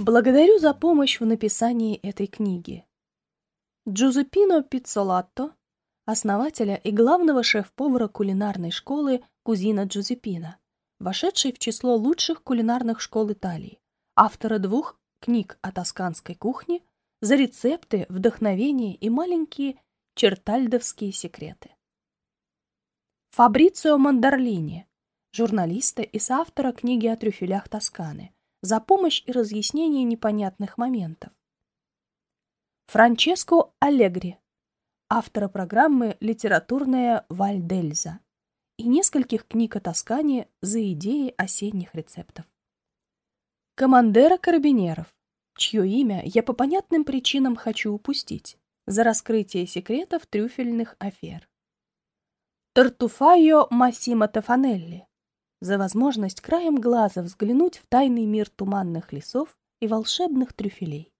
Благодарю за помощь в написании этой книги. Джузеппино Пиццолатто, основателя и главного шеф-повара кулинарной школы Кузина Джузеппина, вошедшей в число лучших кулинарных школ Италии, автора двух книг о тосканской кухне, за рецепты, вдохновение и маленькие чертальдовские секреты. Фабрицио Мандарлини, журналиста и соавтора книги о трюфелях Тосканы, за помощь и разъяснение непонятных моментов. Франческо Аллегри, автора программы «Литературная Вальдельза» и нескольких книг о Тоскане за идеи осенних рецептов. Командера Карабинеров, чье имя я по понятным причинам хочу упустить, за раскрытие секретов трюфельных афер. Тартуфайо Массимо Тафанелли, за возможность краем глаза взглянуть в тайный мир туманных лесов и волшебных трюфелей.